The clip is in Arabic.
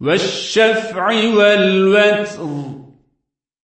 والشفع والوتر.